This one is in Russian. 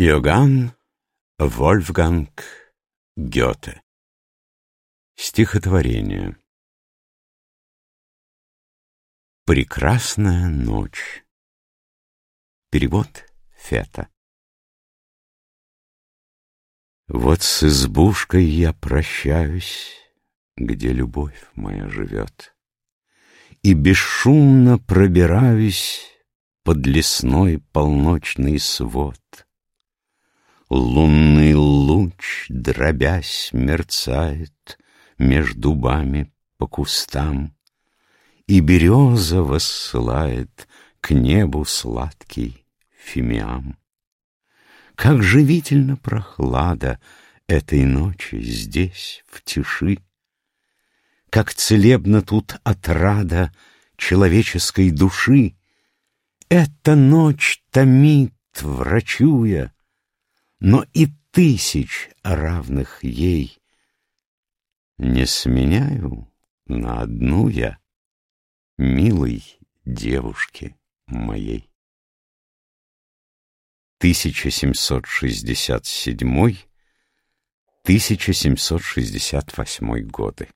Иоганн Вольфганг Гёте. Стихотворение. Прекрасная ночь. Перевод Фета. Вот с избушкой я прощаюсь, Где любовь моя живет, И бесшумно пробираюсь Под лесной полночный свод. Лунный луч, дробясь, мерцает Меж дубами по кустам, И береза воссылает К небу сладкий фимиам. Как живительно прохлада Этой ночи здесь, в тиши, Как целебно тут отрада Человеческой души. Эта ночь томит, врачуя, но и тысяч равных ей Не сменяю на одну я Милой девушки моей. 1767-1768 годы